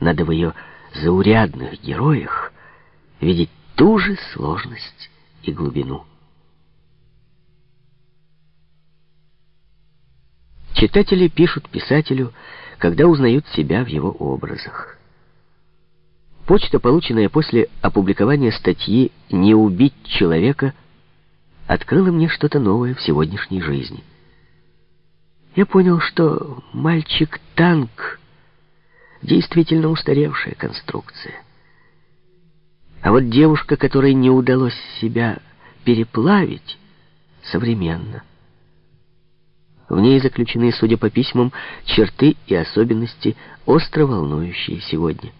Надо в ее заурядных героях видеть ту же сложность и глубину. Читатели пишут писателю, когда узнают себя в его образах. Почта, полученная после опубликования статьи «Не убить человека», открыла мне что-то новое в сегодняшней жизни. Я понял, что мальчик-танк — действительно устаревшая конструкция. А вот девушка, которой не удалось себя переплавить, современна. В ней заключены, судя по письмам, черты и особенности, остро волнующие сегодня.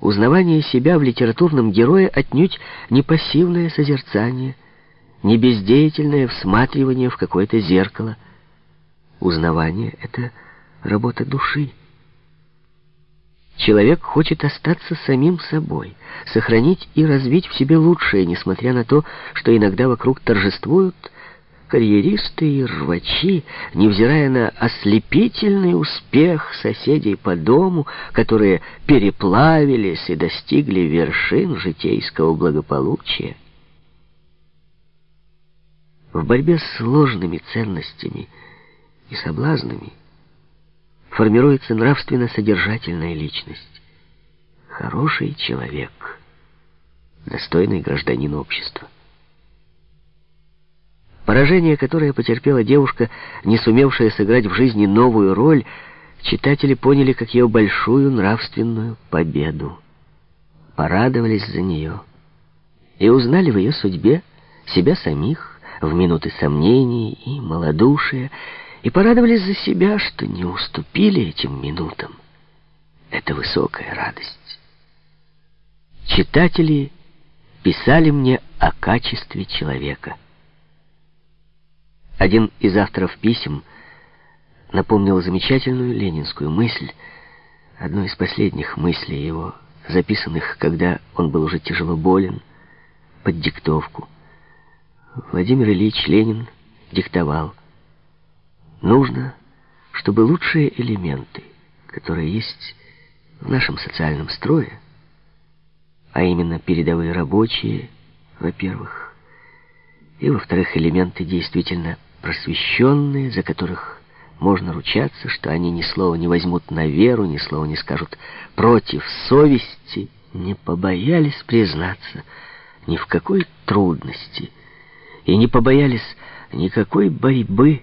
Узнавание себя в литературном герое отнюдь не пассивное созерцание, не бездеятельное всматривание в какое-то зеркало. Узнавание — это работа души. Человек хочет остаться самим собой, сохранить и развить в себе лучшее, несмотря на то, что иногда вокруг торжествуют карьеристы и рвачи, невзирая на ослепительный успех соседей по дому, которые переплавились и достигли вершин житейского благополучия. В борьбе с сложными ценностями и соблазнами формируется нравственно-содержательная личность. Хороший человек, достойный гражданин общества. Поражение, которое потерпела девушка, не сумевшая сыграть в жизни новую роль, читатели поняли как ее большую нравственную победу. Порадовались за нее и узнали в ее судьбе себя самих в минуты сомнений и малодушия, и порадовались за себя, что не уступили этим минутам. Это высокая радость. Читатели писали мне о качестве человека — один из авторов писем напомнил замечательную ленинскую мысль, одну из последних мыслей его, записанных, когда он был уже тяжело болен, под диктовку. Владимир Ильич Ленин диктовал. Нужно, чтобы лучшие элементы, которые есть в нашем социальном строе, а именно передовые рабочие, во-первых, и, во-вторых, элементы действительно просвещенные, за которых можно ручаться, что они ни слова не возьмут на веру, ни слова не скажут против совести, не побоялись признаться ни в какой трудности и не побоялись никакой борьбы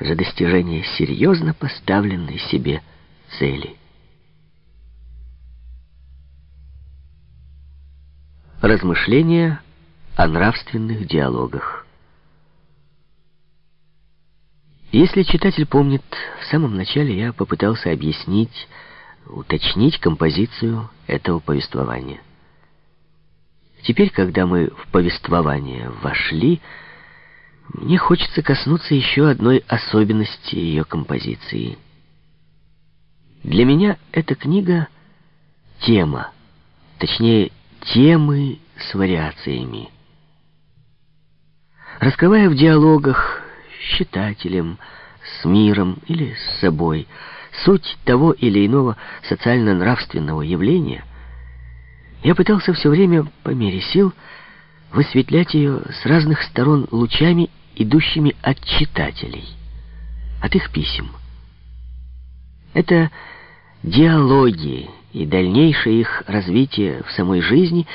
за достижение серьезно поставленной себе цели. Размышления о нравственных диалогах Если читатель помнит, в самом начале я попытался объяснить, уточнить композицию этого повествования. Теперь, когда мы в повествование вошли, мне хочется коснуться еще одной особенности ее композиции. Для меня эта книга — тема, точнее, темы с вариациями. Раскрывая в диалогах с читателем, с миром или с собой суть того или иного социально-нравственного явления, я пытался все время, по мере сил, высветлять ее с разных сторон лучами, идущими от читателей, от их писем. Это диалоги и дальнейшее их развитие в самой жизни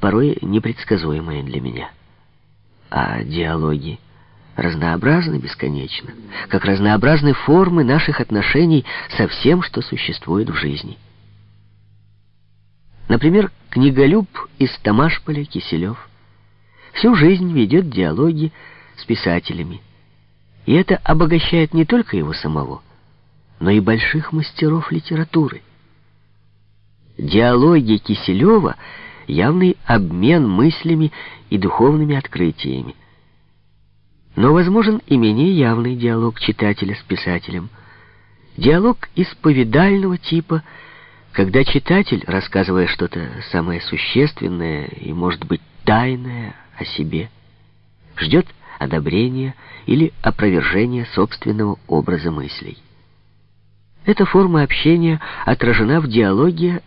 порой непредсказуемые для меня. А диалоги — разнообразны бесконечно, как разнообразны формы наших отношений со всем, что существует в жизни. Например, книголюб из Тамашполя Киселев всю жизнь ведет диалоги с писателями, и это обогащает не только его самого, но и больших мастеров литературы. Диалоги Киселева — явный обмен мыслями и духовными открытиями. Но возможен и менее явный диалог читателя с писателем. Диалог исповедального типа, когда читатель, рассказывая что-то самое существенное и, может быть, тайное о себе, ждет одобрения или опровержения собственного образа мыслей. Эта форма общения отражена в диалоге